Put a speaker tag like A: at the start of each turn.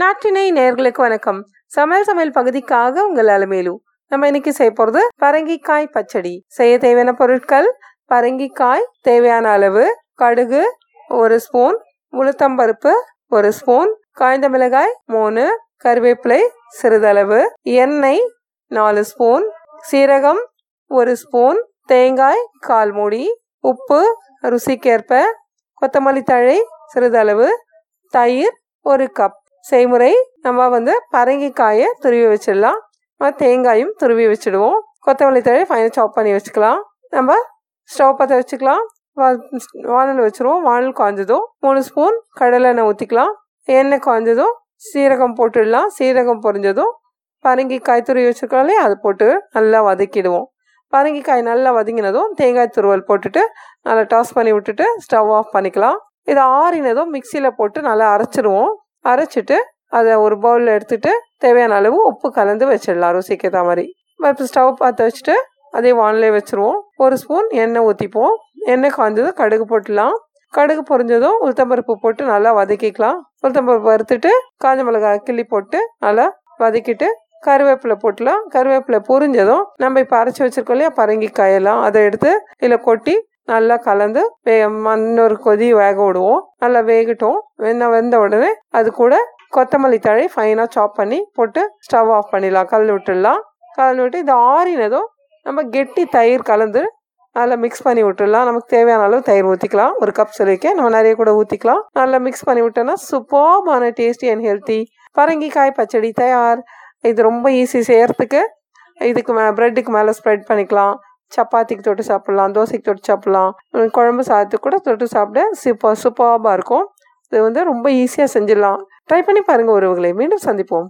A: நாட்டினை நேர்களுக்கு வணக்கம். சமையல் சமையல் பகுதிக்காக உங்கள் அலமேலு. நம்ம இன்னைக்கு செய்ய போகிறது பரங்கிக்காய் பச்சடி. செய்ய தேவையான பொருட்கள் பரங்கிக்காய் தேவையான அளவு கடுகு ஒரு ஸ்பூன் உளுத்தம்பருப்பு ஒரு ஸ்பூன் காய்ந்த மிளகாய் மூணு கருவேப்பிலை சிறிதளவு எண்ணெய் நாலு ஸ்பூன் சீரகம் ஒரு ஸ்பூன் தேங்காய் கால் மூடி உப்பு ருசிக்கேற்ப கொத்தமல்லி தழை சிறிதளவு தயிர் ஒரு கப். செய்முறை நம்ம வந்து பரங்கிக்காயை துருவி வச்சிடலாம். தேங்காயும் துருவி வச்சுடுவோம். கொத்தமல்லி தழை ஃபைனாக சாப் பண்ணி வச்சுக்கலாம். நம்ம ஸ்டவ் பற்ற வச்சுக்கலாம். வானல் வச்சுருவோம். வானல் காய்ஞ்சதும் மூணு ஸ்பூன் கடலை எண்ணெய் ஊற்றிக்கலாம் எண்ணெய் காய்ஞ்சதும் சீரகம் போட்டுடலாம். சீரகம் பொரிஞ்சதும் பரங்கிக்காய் துருவி வச்சுருக்கோம்லே அதை போட்டு நல்லா வதக்கிடுவோம். பரங்கிக்காய் நல்லா வதங்கினதும் தேங்காய் துருவல் போட்டுட்டு நல்லா டாஸ் பண்ணி விட்டுட்டு ஸ்டவ் ஆஃப் பண்ணிக்கலாம். இதை ஆறினதும் மிக்சியில் போட்டு நல்லா அரைச்சிடுவோம் அரைச்சிட்டு அதை ஒரு பவுலில் எடுத்துகிட்டு தேவையான அளவு உப்பு கலந்து வச்சிடலாம் ருசிக்கு ஏற்ற மாதிரி இப்போ ஸ்டவ் பார்த்து வச்சுட்டு அதே வானிலே வச்சுருவோம். ஒரு ஸ்பூன் எண்ணெய் ஊற்றிப்போம் எண்ணெய் காய்ஞ்சதும் கடுகு போட்டுடலாம். கடுகு பொரிஞ்சதும் உளுத்தம்பருப்பு போட்டு நல்லா வதக்கிக்கலாம். உளுத்தம்பருப்பு வறுத்துட்டு காஞ்ச மிளகாய் கிள்ளி போட்டு நல்லா வதக்கிட்டு கருவேப்பிலை போட்டுலாம் கருவேப்பிலை பொரிஞ்சதும் நம்ம இப்போ அரைச்சி வச்சிருக்கோம் இல்லையா பரங்கிக்காயெல்லாம் அதை எடுத்து இதில் கொட்டி நல்லா கலந்து இன்னொரு கொதி வேக விடுவோம். நல்லா வேகட்டும். வெந்த வெந்த உடனே அது கூட கொத்தமல்லி தழை ஃபைனாக சாப் பண்ணி போட்டு ஸ்டவ் ஆஃப் பண்ணிடலாம். கல் விட்டுடலாம். கலந்து விட்டு இது ஆறினதும் நம்ம கெட்டி தயிர் கலந்து நல்லா மிக்ஸ் பண்ணி விட்டுடலாம். நமக்கு தேவையான அளவு தயிர் ஊற்றிக்கலாம் ஒரு கப் சொல்லியிருக்கேன். நம்ம நிறைய கூட ஊற்றிக்கலாம் நல்லா மிக்ஸ் பண்ணி விட்டோம்னா சூப்பர்பான டேஸ்டி அண்ட் ஹெல்த்தி பரங்கிக்காய் பச்சடி தயார். இது ரொம்ப ஈஸி செய்கிறதுக்கு இதுக்கு மே ப்ரெட்டுக்கு மேலே ஸ்ப்ரெட் பண்ணிக்கலாம். சப்பாத்திக்கு தொட்டு சாப்பிட்லாம் தோசைக்கு தொட்டு சாப்பிட்லாம். குழம்பு சாதத்துக்கு கூட தொட்டு சாப்பிட சூப்பர் சூப்பராக இருக்கும். இது வந்து ரொம்ப ஈஸியாக செஞ்சிடலாம். ட்ரை பண்ணி பாருங்கள் உறவுகளை. மீண்டும் சந்திப்போம்.